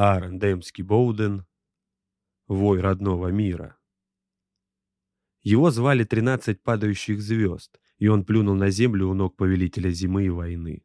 Аарон Боуден, вой родного мира. Его звали «Тринадцать падающих звезд», и он плюнул на землю у ног повелителя зимы и войны.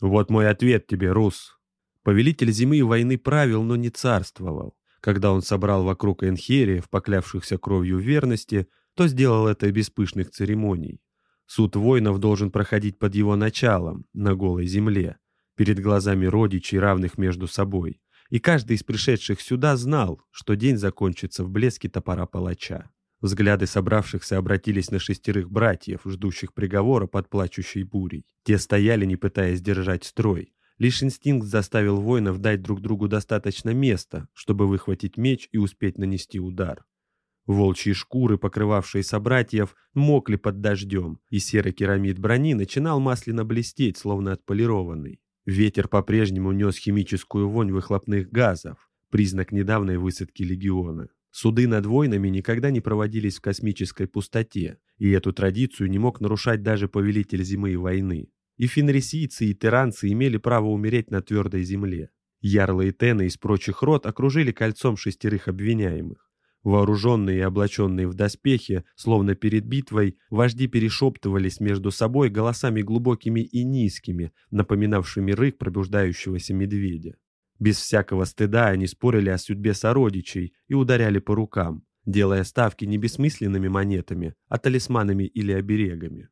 «Вот мой ответ тебе, Рус!» Повелитель зимы и войны правил, но не царствовал. Когда он собрал вокруг Энхериев, поклявшихся кровью верности, то сделал это без пышных церемоний. Суд воинов должен проходить под его началом, на голой земле, перед глазами родичей, равных между собой. И каждый из пришедших сюда знал, что день закончится в блеске топора палача. Взгляды собравшихся обратились на шестерых братьев, ждущих приговора под плачущей бурей. Те стояли, не пытаясь держать строй. Лишь инстинкт заставил воинов дать друг другу достаточно места, чтобы выхватить меч и успеть нанести удар. Волчьи шкуры, покрывавшие собратьев, мокли под дождем, и серый керамид брони начинал масляно блестеть, словно отполированный. Ветер по-прежнему нес химическую вонь выхлопных газов, признак недавней высадки легиона. Суды над войнами никогда не проводились в космической пустоте, и эту традицию не мог нарушать даже повелитель зимы и войны. И фенрисийцы, и тиранцы имели право умереть на твердой земле. Ярлы и тены из прочих род окружили кольцом шестерых обвиняемых. Вооруженные и облаченные в доспехи, словно перед битвой, вожди перешептывались между собой голосами глубокими и низкими, напоминавшими рык пробуждающегося медведя. Без всякого стыда они спорили о судьбе сородичей и ударяли по рукам, делая ставки не бессмысленными монетами, а талисманами или оберегами.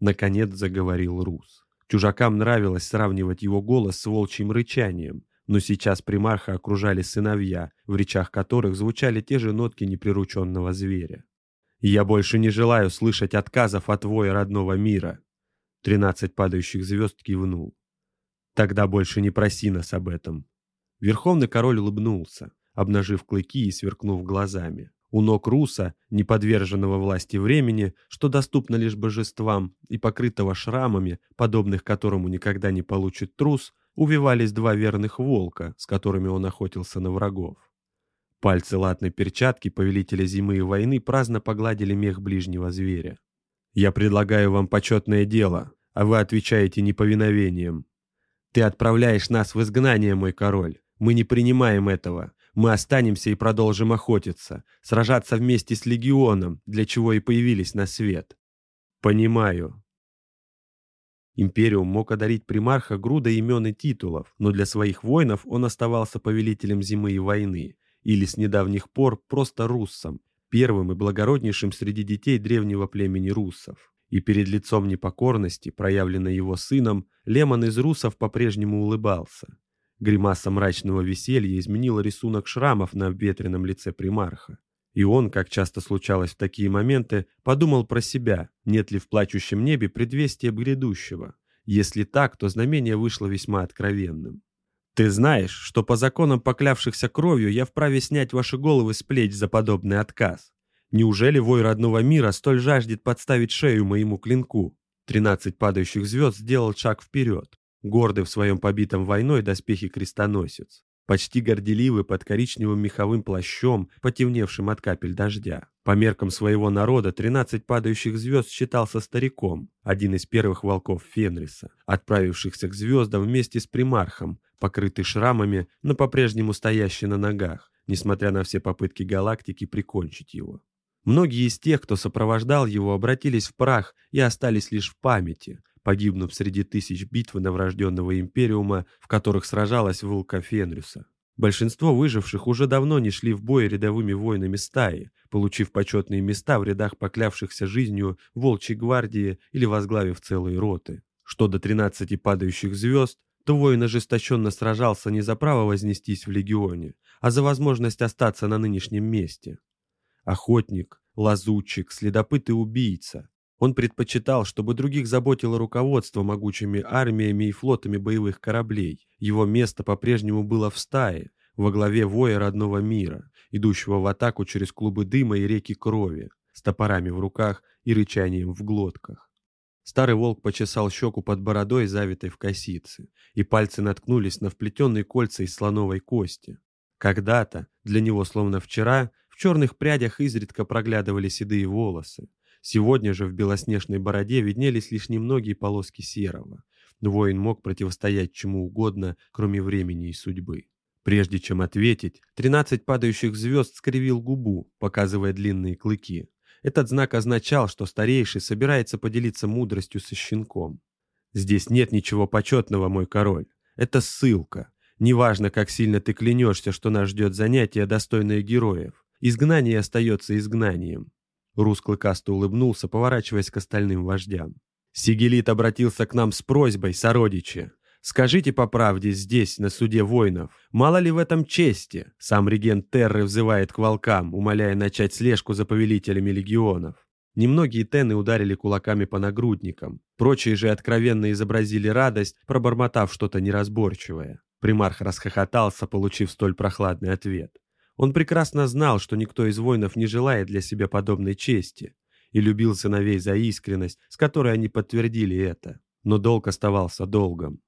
Наконец заговорил Рус. Чужакам нравилось сравнивать его голос с волчьим рычанием, но сейчас примарха окружали сыновья, в речах которых звучали те же нотки неприрученного зверя. «Я больше не желаю слышать отказов от воя родного мира!» Тринадцать падающих звезд кивнул. «Тогда больше не проси нас об этом. Верховный король улыбнулся, обнажив клыки и сверкнув глазами. У ног Руса, не подверженного власти времени, что доступно лишь божествам, и покрытого шрамами, подобных которому никогда не получит трус, увивались два верных волка, с которыми он охотился на врагов. Пальцы латной перчатки повелителя зимы и войны праздно погладили мех ближнего зверя. «Я предлагаю вам почетное дело, а вы отвечаете неповиновением. Ты отправляешь нас в изгнание, мой король. Мы не принимаем этого. Мы останемся и продолжим охотиться, сражаться вместе с легионом, для чего и появились на свет. Понимаю. Империум мог одарить примарха грудой имен и титулов, но для своих воинов он оставался повелителем зимы и войны, или с недавних пор просто руссом, первым и благороднейшим среди детей древнего племени руссов. И перед лицом непокорности, проявленной его сыном, Лемон из русов по-прежнему улыбался. Гримаса мрачного веселья изменила рисунок шрамов на обветренном лице примарха. И он, как часто случалось в такие моменты, подумал про себя, нет ли в плачущем небе предвестия грядущего. Если так, то знамение вышло весьма откровенным. «Ты знаешь, что по законам поклявшихся кровью я вправе снять ваши головы с плеч за подобный отказ. Неужели вой родного мира столь жаждет подставить шею моему клинку?» Тринадцать падающих звезд сделал шаг вперед гордый в своем побитом войной доспехе крестоносец, почти горделивый под коричневым меховым плащом, потемневшим от капель дождя. По меркам своего народа тринадцать падающих звезд считался стариком, один из первых волков Фенриса, отправившихся к звездам вместе с примархом, покрытый шрамами, но по-прежнему стоящий на ногах, несмотря на все попытки галактики прикончить его. Многие из тех, кто сопровождал его, обратились в прах и остались лишь в памяти, погибнув среди тысяч битв наврожденного империума, в которых сражалась Вулка Фенрюса. Большинство выживших уже давно не шли в бой рядовыми воинами стаи, получив почетные места в рядах поклявшихся жизнью волчьей гвардии или возглавив целые роты. Что до 13 падающих звезд, то воин ожесточенно сражался не за право вознестись в легионе, а за возможность остаться на нынешнем месте. Охотник, лазутчик, следопыт и убийца. Он предпочитал, чтобы других заботило руководство могучими армиями и флотами боевых кораблей. Его место по-прежнему было в стае, во главе воя родного мира, идущего в атаку через клубы дыма и реки крови, с топорами в руках и рычанием в глотках. Старый волк почесал щеку под бородой, завитой в косице, и пальцы наткнулись на вплетенные кольца из слоновой кости. Когда-то, для него словно вчера, в черных прядях изредка проглядывали седые волосы, Сегодня же в белоснежной бороде виднелись лишь немногие полоски серого. Воин мог противостоять чему угодно, кроме времени и судьбы. Прежде чем ответить, тринадцать падающих звезд скривил губу, показывая длинные клыки. Этот знак означал, что старейший собирается поделиться мудростью со щенком. «Здесь нет ничего почетного, мой король. Это ссылка. Неважно, как сильно ты клянешься, что нас ждет занятие, достойное героев. Изгнание остается изгнанием». Рус клыкасто улыбнулся, поворачиваясь к остальным вождям. Сигелит обратился к нам с просьбой, сородичи. Скажите по правде здесь, на суде воинов, мало ли в этом чести? Сам регент Терры взывает к волкам, умоляя начать слежку за повелителями легионов. Немногие тены ударили кулаками по нагрудникам, прочие же откровенно изобразили радость, пробормотав что-то неразборчивое. Примарх расхохотался, получив столь прохладный ответ. Он прекрасно знал, что никто из воинов не желает для себя подобной чести, и любил сыновей за искренность, с которой они подтвердили это. Но долг оставался долгом.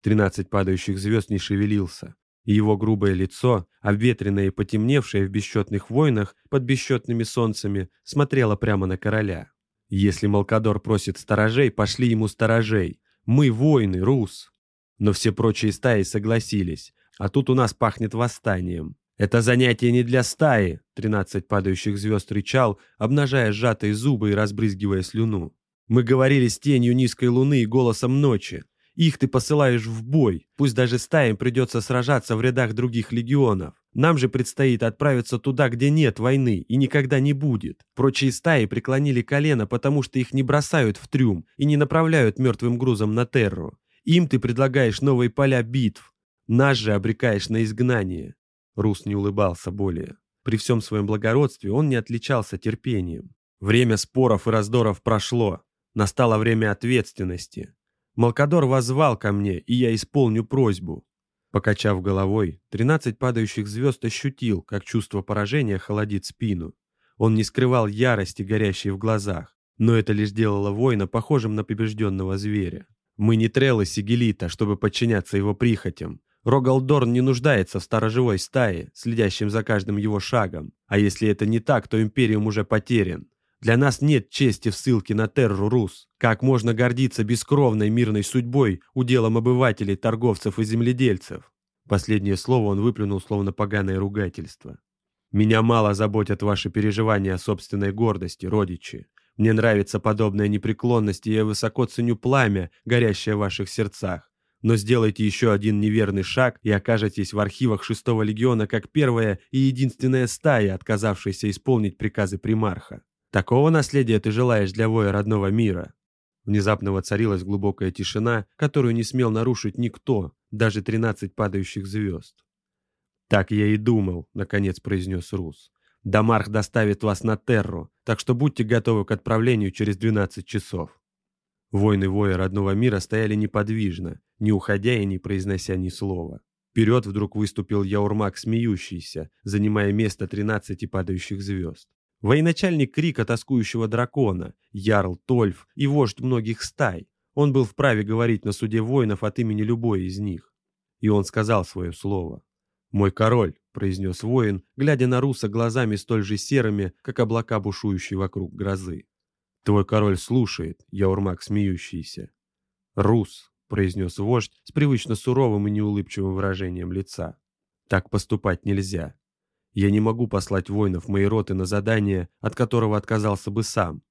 Тринадцать падающих звезд не шевелился, и его грубое лицо, обветренное и потемневшее в бесчетных войнах под бесчетными солнцами, смотрело прямо на короля. «Если Малкадор просит сторожей, пошли ему сторожей. Мы воины, Рус!» Но все прочие стаи согласились, а тут у нас пахнет восстанием. «Это занятие не для стаи!» Тринадцать падающих звезд рычал, обнажая сжатые зубы и разбрызгивая слюну. «Мы говорили с тенью низкой луны и голосом ночи. Их ты посылаешь в бой, пусть даже стаям придется сражаться в рядах других легионов. Нам же предстоит отправиться туда, где нет войны и никогда не будет. Прочие стаи преклонили колено, потому что их не бросают в трюм и не направляют мертвым грузом на терру. Им ты предлагаешь новые поля битв. Нас же обрекаешь на изгнание. Рус не улыбался более. При всем своем благородстве он не отличался терпением. Время споров и раздоров прошло. Настало время ответственности. Малкадор возвал ко мне, и я исполню просьбу. Покачав головой, тринадцать падающих звезд ощутил, как чувство поражения холодит спину. Он не скрывал ярости, горящей в глазах, но это лишь делало воина похожим на побежденного зверя. Мы не трелы Сигелита, чтобы подчиняться его прихотям. Рогалдорн не нуждается в сторожевой стае, следящем за каждым его шагом. А если это не так, то Империум уже потерян. Для нас нет чести в ссылке на терру Рус. Как можно гордиться бескровной мирной судьбой, уделом обывателей, торговцев и земледельцев? Последнее слово он выплюнул словно поганое ругательство. «Меня мало заботят ваши переживания о собственной гордости, родичи. Мне нравится подобная непреклонность, и я высоко ценю пламя, горящее в ваших сердцах. Но сделайте еще один неверный шаг и окажетесь в архивах шестого легиона как первая и единственная стая, отказавшаяся исполнить приказы примарха. Такого наследия ты желаешь для воя родного мира?» Внезапно воцарилась глубокая тишина, которую не смел нарушить никто, даже тринадцать падающих звезд. «Так я и думал», — наконец произнес Рус. «Дамарх доставит вас на Терру, так что будьте готовы к отправлению через двенадцать часов». Воины воя родного мира стояли неподвижно, не уходя и не произнося ни слова. Вперед вдруг выступил Яурмак, смеющийся, занимая место тринадцати падающих звезд. Военачальник крика тоскующего дракона, Ярл Тольф и вождь многих стай. Он был вправе говорить на суде воинов от имени любой из них. И он сказал свое слово. «Мой король», — произнес воин, глядя на Руса глазами столь же серыми, как облака, бушующие вокруг грозы. «Твой король слушает», — Яурмак смеющийся. «Рус», — произнес вождь с привычно суровым и неулыбчивым выражением лица. «Так поступать нельзя. Я не могу послать воинов моей роты на задание, от которого отказался бы сам.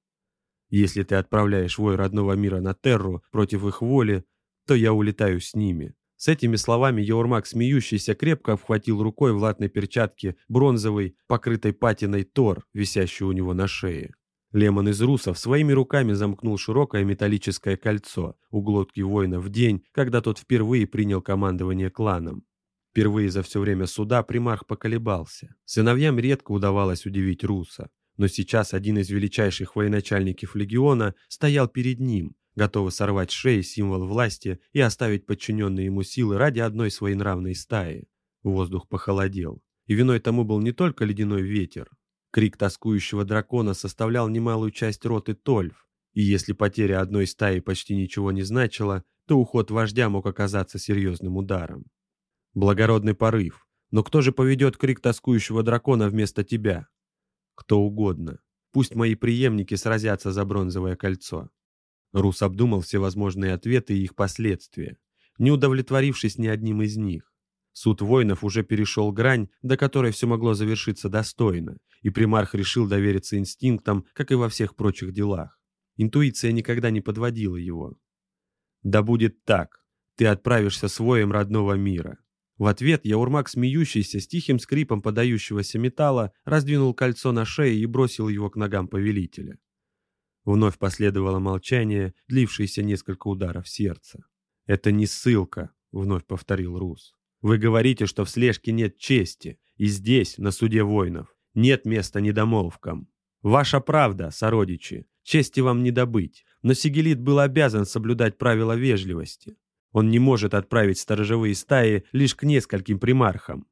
Если ты отправляешь вой родного мира на Терру против их воли, то я улетаю с ними». С этими словами Яурмак, смеющийся, крепко обхватил рукой в латной перчатке бронзовый, покрытой патиной тор, висящий у него на шее. Лемон из русов своими руками замкнул широкое металлическое кольцо у глотки воина в день, когда тот впервые принял командование кланом. Впервые за все время суда примарх поколебался. Сыновьям редко удавалось удивить Руса, но сейчас один из величайших военачальников легиона стоял перед ним, готовый сорвать шеи символ власти и оставить подчиненные ему силы ради одной своей нравной стаи. Воздух похолодел, и виной тому был не только ледяной ветер. Крик тоскующего дракона составлял немалую часть роты Тольф, и если потеря одной стаи почти ничего не значила, то уход вождя мог оказаться серьезным ударом. Благородный порыв. Но кто же поведет крик тоскующего дракона вместо тебя? Кто угодно. Пусть мои преемники сразятся за бронзовое кольцо. Рус обдумал все возможные ответы и их последствия, не удовлетворившись ни одним из них. Суд воинов уже перешел грань, до которой все могло завершиться достойно, и примарх решил довериться инстинктам, как и во всех прочих делах. Интуиция никогда не подводила его. «Да будет так. Ты отправишься с воем родного мира». В ответ Яурмак, смеющийся, с тихим скрипом подающегося металла, раздвинул кольцо на шее и бросил его к ногам повелителя. Вновь последовало молчание, длившееся несколько ударов сердца. «Это не ссылка», — вновь повторил Рус. Вы говорите, что в слежке нет чести, и здесь, на суде воинов, нет места недомолвкам. Ваша правда, сородичи, чести вам не добыть, но Сигелит был обязан соблюдать правила вежливости. Он не может отправить сторожевые стаи лишь к нескольким примархам.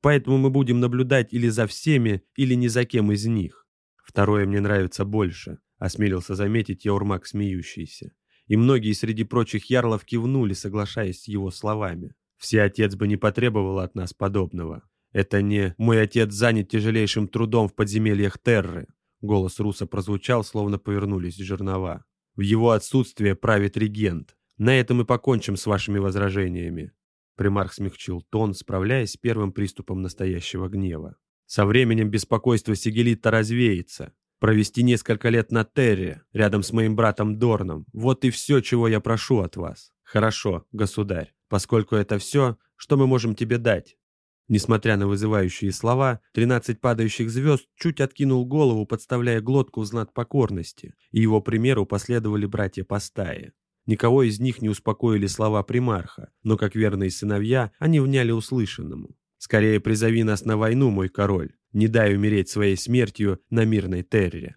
Поэтому мы будем наблюдать или за всеми, или ни за кем из них. Второе мне нравится больше, осмелился заметить Яурмак смеющийся. И многие среди прочих ярлов кивнули, соглашаясь с его словами. Все отец бы не потребовал от нас подобного. Это не «мой отец занят тяжелейшим трудом в подземельях Терры». Голос Руса прозвучал, словно повернулись жернова. В его отсутствие правит регент. На этом и покончим с вашими возражениями. Примарх смягчил тон, справляясь с первым приступом настоящего гнева. Со временем беспокойство Сигелита развеется. Провести несколько лет на Терре, рядом с моим братом Дорном. Вот и все, чего я прошу от вас. Хорошо, государь поскольку это все, что мы можем тебе дать». Несмотря на вызывающие слова, тринадцать падающих звезд чуть откинул голову, подставляя глотку в знак покорности, и его примеру последовали братья по стае. Никого из них не успокоили слова примарха, но как верные сыновья они вняли услышанному. «Скорее призови нас на войну, мой король, не дай умереть своей смертью на мирной терре».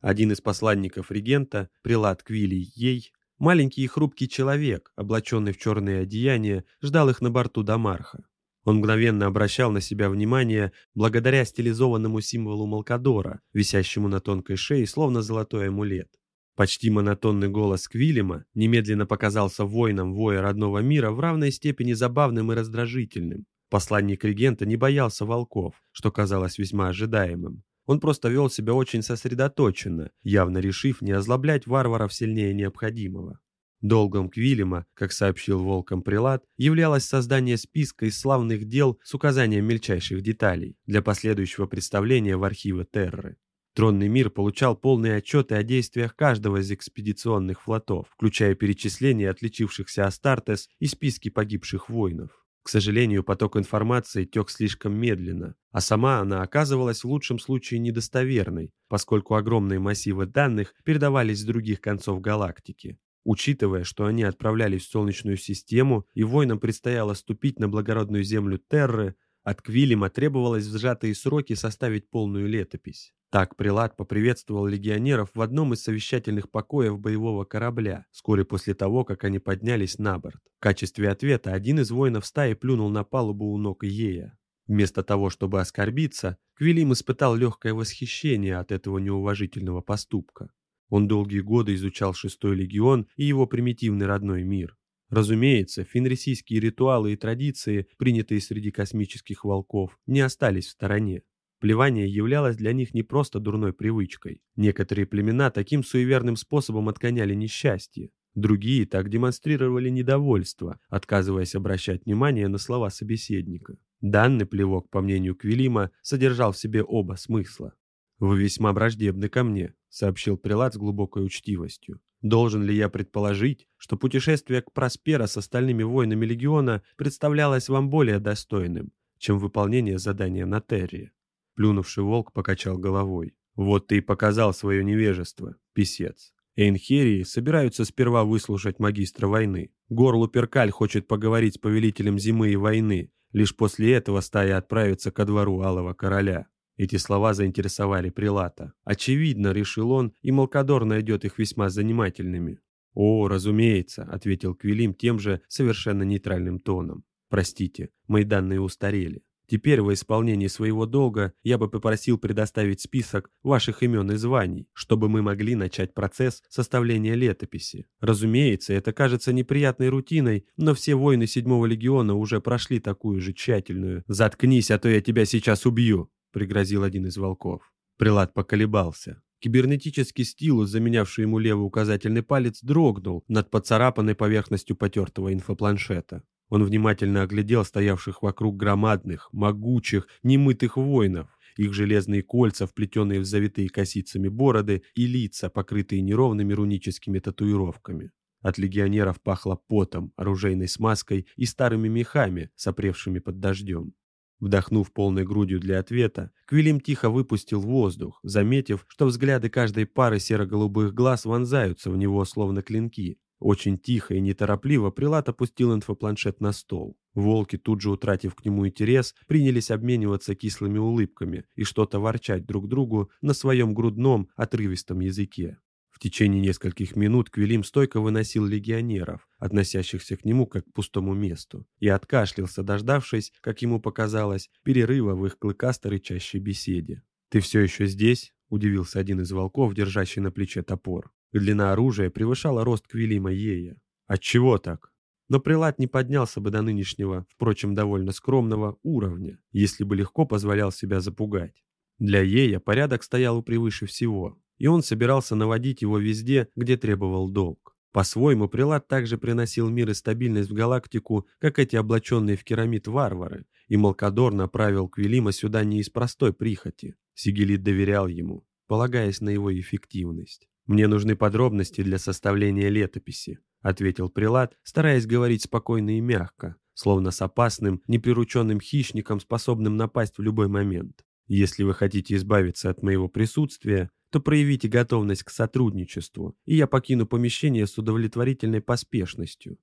Один из посланников регента, прилад Квилий Ей, маленький и хрупкий человек, облаченный в черные одеяния, ждал их на борту Дамарха. Он мгновенно обращал на себя внимание благодаря стилизованному символу Малкадора, висящему на тонкой шее, словно золотой амулет. Почти монотонный голос Квилима немедленно показался воинам воя родного мира в равной степени забавным и раздражительным. Посланник регента не боялся волков, что казалось весьма ожидаемым. Он просто вел себя очень сосредоточенно, явно решив не озлоблять варваров сильнее необходимого. Долгом Квилема, как сообщил волком прилад, являлось создание списка из славных дел с указанием мельчайших деталей для последующего представления в архивы Терры. Тронный мир получал полные отчеты о действиях каждого из экспедиционных флотов, включая перечисление отличившихся Астартес и списки погибших воинов. К сожалению, поток информации тек слишком медленно, а сама она оказывалась в лучшем случае недостоверной, поскольку огромные массивы данных передавались с других концов галактики. Учитывая, что они отправлялись в Солнечную систему и воинам предстояло ступить на благородную землю Терры, от Квилима требовалось в сжатые сроки составить полную летопись. Так Прилад поприветствовал легионеров в одном из совещательных покоев боевого корабля, вскоре после того, как они поднялись на борт. В качестве ответа один из воинов стаи плюнул на палубу у ног Ея. Вместо того, чтобы оскорбиться, Квилим испытал легкое восхищение от этого неуважительного поступка. Он долгие годы изучал шестой легион и его примитивный родной мир. Разумеется, фенрисийские ритуалы и традиции, принятые среди космических волков, не остались в стороне. Плевание являлось для них не просто дурной привычкой. Некоторые племена таким суеверным способом отгоняли несчастье. Другие так демонстрировали недовольство, отказываясь обращать внимание на слова собеседника. Данный плевок, по мнению Квилима, содержал в себе оба смысла. «Вы весьма враждебны ко мне», — сообщил прилад с глубокой учтивостью. Должен ли я предположить, что путешествие к Проспера с остальными воинами легиона представлялось вам более достойным, чем выполнение задания на Терре? Плюнувший волк покачал головой. Вот ты и показал свое невежество, писец. Эйнхерии собираются сперва выслушать магистра войны. Горлу Перкаль хочет поговорить с повелителем зимы и войны. Лишь после этого стая отправится ко двору Алого Короля. Эти слова заинтересовали Прилата. Очевидно, решил он, и Малкадор найдет их весьма занимательными. «О, разумеется», — ответил Квилим тем же совершенно нейтральным тоном. «Простите, мои данные устарели. Теперь во исполнении своего долга я бы попросил предоставить список ваших имен и званий, чтобы мы могли начать процесс составления летописи. Разумеется, это кажется неприятной рутиной, но все воины седьмого легиона уже прошли такую же тщательную. «Заткнись, а то я тебя сейчас убью!» — пригрозил один из волков. Прилад поколебался. Кибернетический стилус, заменявший ему левый указательный палец, дрогнул над поцарапанной поверхностью потертого инфопланшета. Он внимательно оглядел стоявших вокруг громадных, могучих, немытых воинов, их железные кольца, вплетенные в завитые косицами бороды, и лица, покрытые неровными руническими татуировками. От легионеров пахло потом, оружейной смазкой и старыми мехами, сопревшими под дождем. Вдохнув полной грудью для ответа, Квилим тихо выпустил воздух, заметив, что взгляды каждой пары серо-голубых глаз вонзаются в него, словно клинки. Очень тихо и неторопливо Прилат опустил инфопланшет на стол. Волки, тут же утратив к нему интерес, принялись обмениваться кислыми улыбками и что-то ворчать друг другу на своем грудном, отрывистом языке. В течение нескольких минут Квилим стойко выносил легионеров, относящихся к нему как к пустому месту, и откашлялся, дождавшись, как ему показалось, перерыва в их клыкасто-рычащей беседе. «Ты все еще здесь?» – удивился один из волков, держащий на плече топор. Длина оружия превышала рост Квилима Ея. «Отчего так?» Но прилад не поднялся бы до нынешнего, впрочем, довольно скромного уровня, если бы легко позволял себя запугать. Для Ея порядок стоял превыше всего, и он собирался наводить его везде, где требовал долг. По-своему, Прилад также приносил мир и стабильность в галактику, как эти облаченные в керамид варвары, и Малкадор направил Квилима сюда не из простой прихоти. Сигелит доверял ему, полагаясь на его эффективность. «Мне нужны подробности для составления летописи», — ответил Прилад, стараясь говорить спокойно и мягко, словно с опасным, неприрученным хищником, способным напасть в любой момент. «Если вы хотите избавиться от моего присутствия, то проявите готовность к сотрудничеству, и я покину помещение с удовлетворительной поспешностью.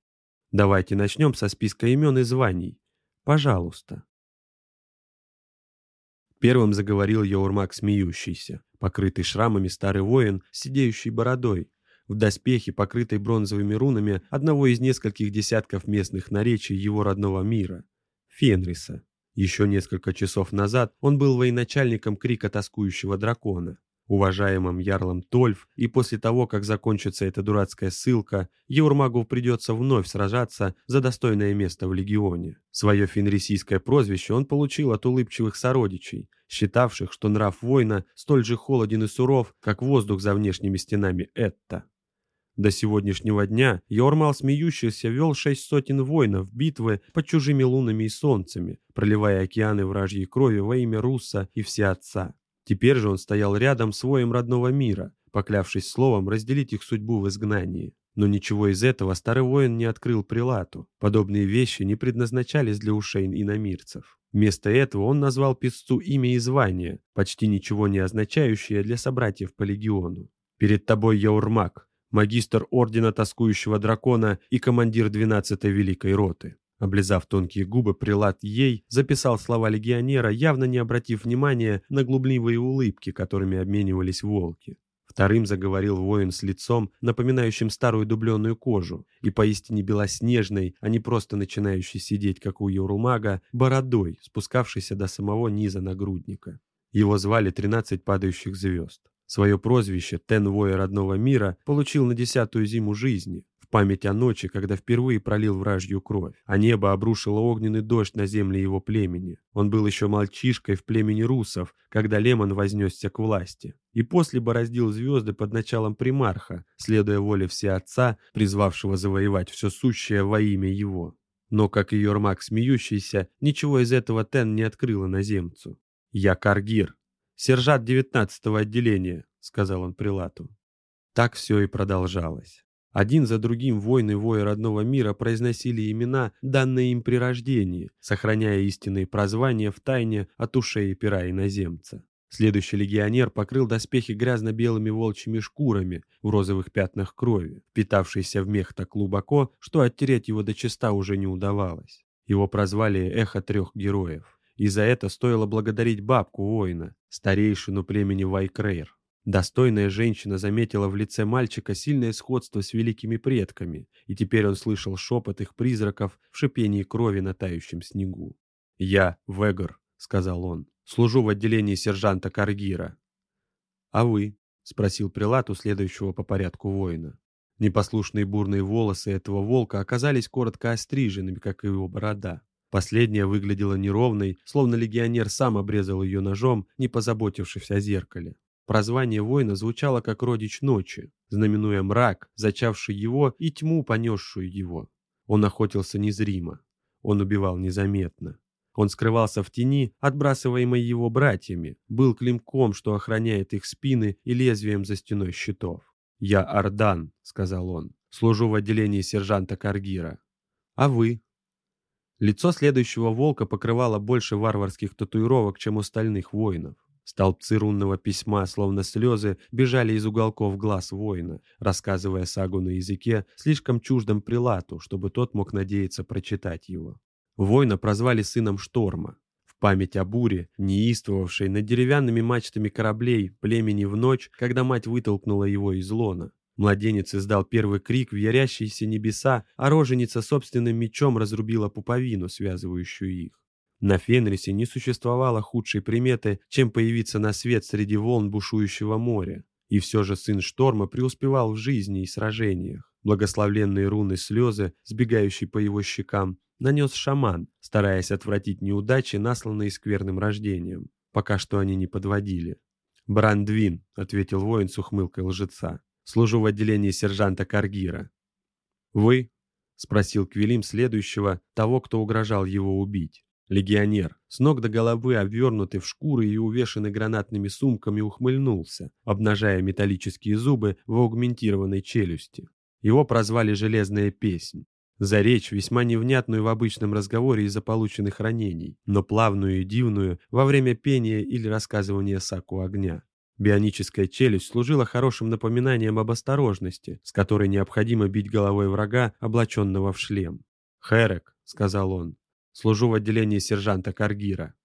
Давайте начнем со списка имен и званий. Пожалуйста. Первым заговорил Йоурмак смеющийся, покрытый шрамами старый воин, сидеющий бородой, в доспехе, покрытой бронзовыми рунами одного из нескольких десятков местных наречий его родного мира – Фенриса. Еще несколько часов назад он был военачальником крика тоскующего дракона уважаемым ярлом Тольф, и после того, как закончится эта дурацкая ссылка, Еурмагу придется вновь сражаться за достойное место в легионе. Свое фенрисийское прозвище он получил от улыбчивых сородичей, считавших, что нрав воина столь же холоден и суров, как воздух за внешними стенами Этта. До сегодняшнего дня Йормал смеющийся вел шесть сотен воинов битвы под чужими лунами и солнцами, проливая океаны вражьей крови во имя Русса и Всеотца. Теперь же он стоял рядом с воем родного мира, поклявшись словом разделить их судьбу в изгнании. Но ничего из этого старый воин не открыл прилату. Подобные вещи не предназначались для ушей иномирцев. Вместо этого он назвал песцу имя и звание, почти ничего не означающее для собратьев по легиону. «Перед тобой я магистр Ордена Тоскующего Дракона и командир 12-й Великой Роты. Облизав тонкие губы, прилад ей записал слова легионера, явно не обратив внимания на глубливые улыбки, которыми обменивались волки. Вторым заговорил воин с лицом, напоминающим старую дубленную кожу, и поистине белоснежной, а не просто начинающей сидеть, как у Юрумага, бородой, спускавшейся до самого низа нагрудника. Его звали «Тринадцать падающих звезд». Свое прозвище Тен Воя родного мира получил на десятую зиму жизни, память о ночи, когда впервые пролил вражью кровь, а небо обрушило огненный дождь на земли его племени. Он был еще мальчишкой в племени русов, когда Лемон вознесся к власти. И после бороздил звезды под началом примарха, следуя воле всеотца, призвавшего завоевать все сущее во имя его. Но, как и Йормак смеющийся, ничего из этого Тен не открыл иноземцу. «Я Каргир, сержант девятнадцатого отделения», — сказал он Прилату. Так все и продолжалось. Один за другим воины вои родного мира произносили имена, данные им при рождении, сохраняя истинные прозвания в тайне от ушей пера иноземца. Следующий легионер покрыл доспехи грязно-белыми волчьими шкурами в розовых пятнах крови, впитавшейся в мех так глубоко, что оттереть его до чиста уже не удавалось. Его прозвали «Эхо трех героев». И за это стоило благодарить бабку воина, старейшину племени Вайкрейр. Достойная женщина заметила в лице мальчика сильное сходство с великими предками, и теперь он слышал шепот их призраков в шипении крови на тающем снегу. «Я Вегор», — сказал он, — «служу в отделении сержанта Каргира». «А вы?» — спросил прилат у следующего по порядку воина. Непослушные бурные волосы этого волка оказались коротко остриженными, как и его борода. Последняя выглядела неровной, словно легионер сам обрезал ее ножом, не позаботившись о зеркале. Прозвание воина звучало как родич ночи, знаменуя мрак, зачавший его, и тьму, понесшую его. Он охотился незримо. Он убивал незаметно. Он скрывался в тени, отбрасываемой его братьями, был климком, что охраняет их спины и лезвием за стеной щитов. «Я Ардан», — сказал он, — «служу в отделении сержанта Каргира». «А вы?» Лицо следующего волка покрывало больше варварских татуировок, чем у остальных воинов. Столбцы рунного письма, словно слезы, бежали из уголков глаз воина, рассказывая сагу на языке, слишком чуждом прилату, чтобы тот мог надеяться прочитать его. Воина прозвали сыном Шторма. В память о буре, неистовавшей над деревянными мачтами кораблей племени в ночь, когда мать вытолкнула его из лона. Младенец издал первый крик в ярящиеся небеса, а роженица собственным мечом разрубила пуповину, связывающую их. На Фенрисе не существовало худшей приметы, чем появиться на свет среди волн бушующего моря. И все же сын шторма преуспевал в жизни и сражениях. Благословленные руны слезы, сбегающие по его щекам, нанес шаман, стараясь отвратить неудачи, насланные скверным рождением. Пока что они не подводили. «Брандвин», — ответил воин с ухмылкой лжеца. «Служу в отделении сержанта Каргира». «Вы?» — спросил Квилим следующего, того, кто угрожал его убить. Легионер, с ног до головы обвернутый в шкуры и увешанный гранатными сумками, ухмыльнулся, обнажая металлические зубы в аугментированной челюсти. Его прозвали «Железная песнь». За речь, весьма невнятную в обычном разговоре из-за полученных ранений, но плавную и дивную во время пения или рассказывания саку огня. Бионическая челюсть служила хорошим напоминанием об осторожности, с которой необходимо бить головой врага, облаченного в шлем. «Херек», — сказал он, Служу в отделении сержанта Каргира.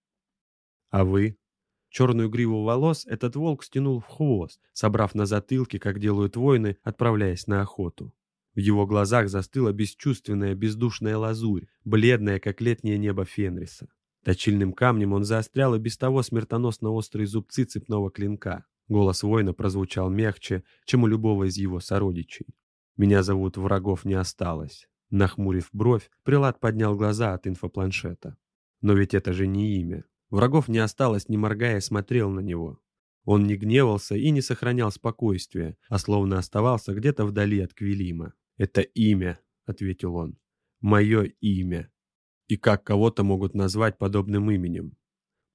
А вы? Черную гриву волос этот волк стянул в хвост, собрав на затылке, как делают воины, отправляясь на охоту. В его глазах застыла бесчувственная, бездушная лазурь, бледная, как летнее небо Фенриса. Точильным камнем он заострял и без того смертоносно острые зубцы цепного клинка. Голос воина прозвучал мягче, чем у любого из его сородичей. «Меня зовут Врагов не осталось. Нахмурив бровь, Прилад поднял глаза от инфопланшета. Но ведь это же не имя. Врагов не осталось, не моргая, смотрел на него. Он не гневался и не сохранял спокойствия, а словно оставался где-то вдали от Квилима. «Это имя», — ответил он. «Мое имя. И как кого-то могут назвать подобным именем?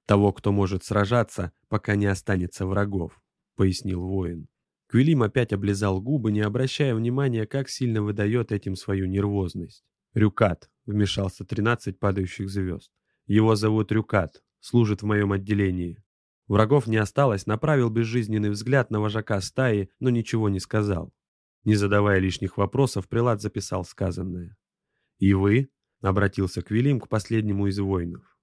Того, кто может сражаться, пока не останется врагов», — пояснил воин. Квилим опять облизал губы, не обращая внимания, как сильно выдает этим свою нервозность. «Рюкат», — вмешался тринадцать падающих звезд. «Его зовут Рюкат, служит в моем отделении». Врагов не осталось, направил безжизненный взгляд на вожака стаи, но ничего не сказал. Не задавая лишних вопросов, Прилад записал сказанное. «И вы?» — обратился Квилим к последнему из воинов.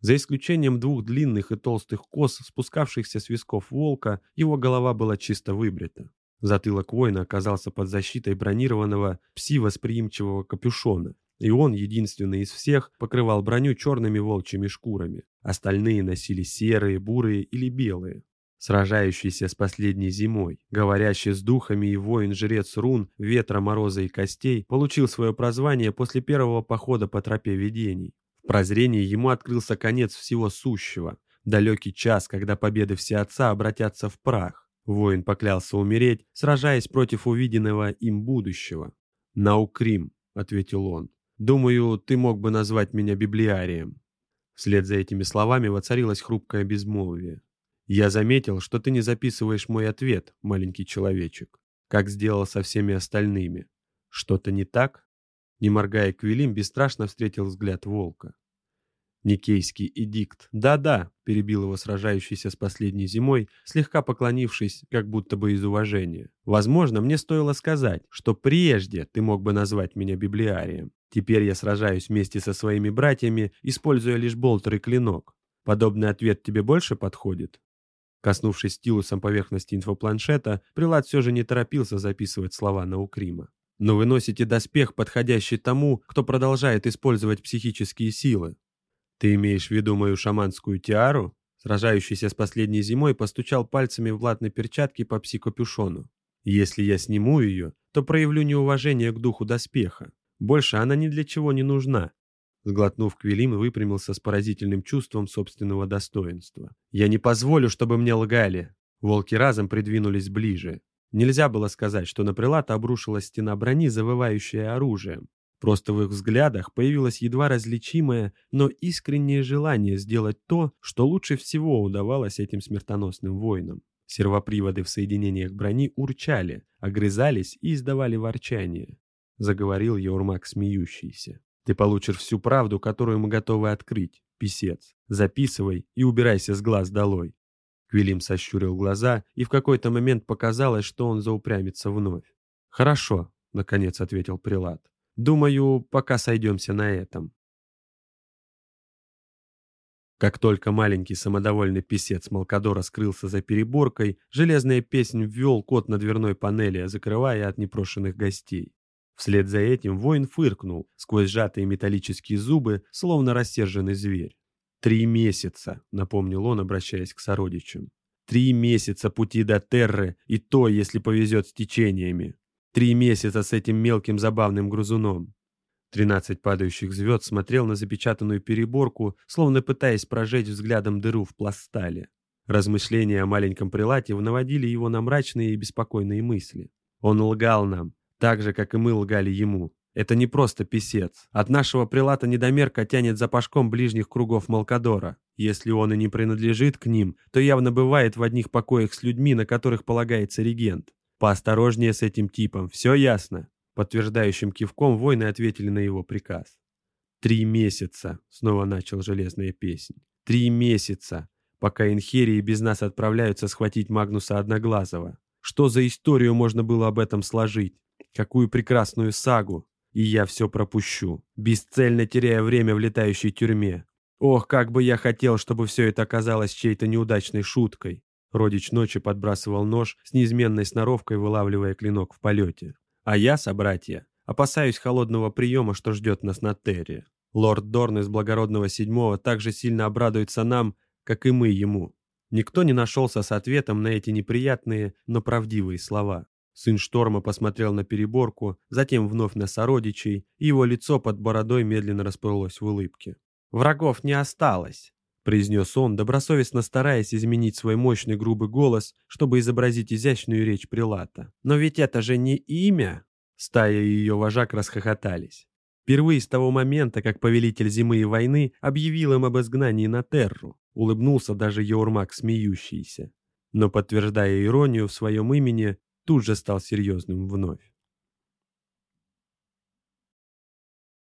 За исключением двух длинных и толстых кос, спускавшихся с висков волка, его голова была чисто выбрита. Затылок воина оказался под защитой бронированного пси-восприимчивого капюшона, и он, единственный из всех, покрывал броню черными волчьими шкурами. Остальные носили серые, бурые или белые. Сражающийся с последней зимой, говорящий с духами и воин-жрец рун, ветра, мороза и костей, получил свое прозвание после первого похода по тропе видений. В прозрении ему открылся конец всего сущего, далекий час, когда победы всеотца обратятся в прах. Воин поклялся умереть, сражаясь против увиденного им будущего. «Наукрим», — ответил он, — «думаю, ты мог бы назвать меня библиарием». Вслед за этими словами воцарилось хрупкое безмолвие. «Я заметил, что ты не записываешь мой ответ, маленький человечек, как сделал со всеми остальными. Что-то не так?» Не моргая, Квилим бесстрашно встретил взгляд волка. Никейский эдикт. Да-да, перебил его сражающийся с последней зимой, слегка поклонившись, как будто бы из уважения. Возможно, мне стоило сказать, что прежде ты мог бы назвать меня библиарием. Теперь я сражаюсь вместе со своими братьями, используя лишь болтер и клинок. Подобный ответ тебе больше подходит? Коснувшись стилусом поверхности инфопланшета, Прилад все же не торопился записывать слова на Укрима. Но вы носите доспех, подходящий тому, кто продолжает использовать психические силы. Ты имеешь в виду мою шаманскую тиару? Сражающийся с последней зимой постучал пальцами в латной перчатке по псикопюшону. Если я сниму ее, то проявлю неуважение к духу доспеха. Больше она ни для чего не нужна. Сглотнув Квилим, выпрямился с поразительным чувством собственного достоинства. «Я не позволю, чтобы мне лгали!» Волки разом придвинулись ближе. Нельзя было сказать, что на прилата обрушилась стена брони, завывающая оружием. Просто в их взглядах появилось едва различимое, но искреннее желание сделать то, что лучше всего удавалось этим смертоносным воинам. Сервоприводы в соединениях брони урчали, огрызались и издавали ворчание. Заговорил Еурмак смеющийся. «Ты получишь всю правду, которую мы готовы открыть, писец. Записывай и убирайся с глаз долой. Квилим сощурил глаза, и в какой-то момент показалось, что он заупрямится вновь. «Хорошо», — наконец ответил Прилад. «Думаю, пока сойдемся на этом». Как только маленький самодовольный писец Малкадора скрылся за переборкой, железная песнь ввел код на дверной панели, закрывая от непрошенных гостей. Вслед за этим воин фыркнул сквозь сжатые металлические зубы, словно рассерженный зверь. «Три месяца», — напомнил он, обращаясь к сородичам. «Три месяца пути до Терры, и то, если повезет с течениями. Три месяца с этим мелким забавным грузуном». Тринадцать падающих звезд смотрел на запечатанную переборку, словно пытаясь прожечь взглядом дыру в пластале. Размышления о маленьком прилате наводили его на мрачные и беспокойные мысли. Он лгал нам, так же, как и мы лгали ему. Это не просто писец. От нашего прилата недомерка тянет запашком ближних кругов Малкадора. Если он и не принадлежит к ним, то явно бывает в одних покоях с людьми, на которых полагается регент. Поосторожнее с этим типом, все ясно. Подтверждающим кивком воины ответили на его приказ. «Три месяца», — снова начал железная песнь. «Три месяца, пока инхерии без нас отправляются схватить Магнуса Одноглазого. Что за историю можно было об этом сложить? Какую прекрасную сагу! И я все пропущу, бесцельно теряя время в летающей тюрьме. Ох, как бы я хотел, чтобы все это оказалось чьей-то неудачной шуткой. Родич ночи подбрасывал нож с неизменной сноровкой, вылавливая клинок в полете. А я, собратья, опасаюсь холодного приема, что ждет нас на Терре. Лорд Дорн из Благородного Седьмого так же сильно обрадуется нам, как и мы ему. Никто не нашелся с ответом на эти неприятные, но правдивые слова. Сын Шторма посмотрел на переборку, затем вновь на сородичей, и его лицо под бородой медленно расплылось в улыбке. «Врагов не осталось», — произнес он, добросовестно стараясь изменить свой мощный грубый голос, чтобы изобразить изящную речь Прилата. «Но ведь это же не имя!» Стая и ее вожак расхохотались. Впервые с того момента, как повелитель зимы и войны объявил им об изгнании на Терру, улыбнулся даже Еурмак смеющийся. Но, подтверждая иронию в своем имени, тут же стал серьезным вновь.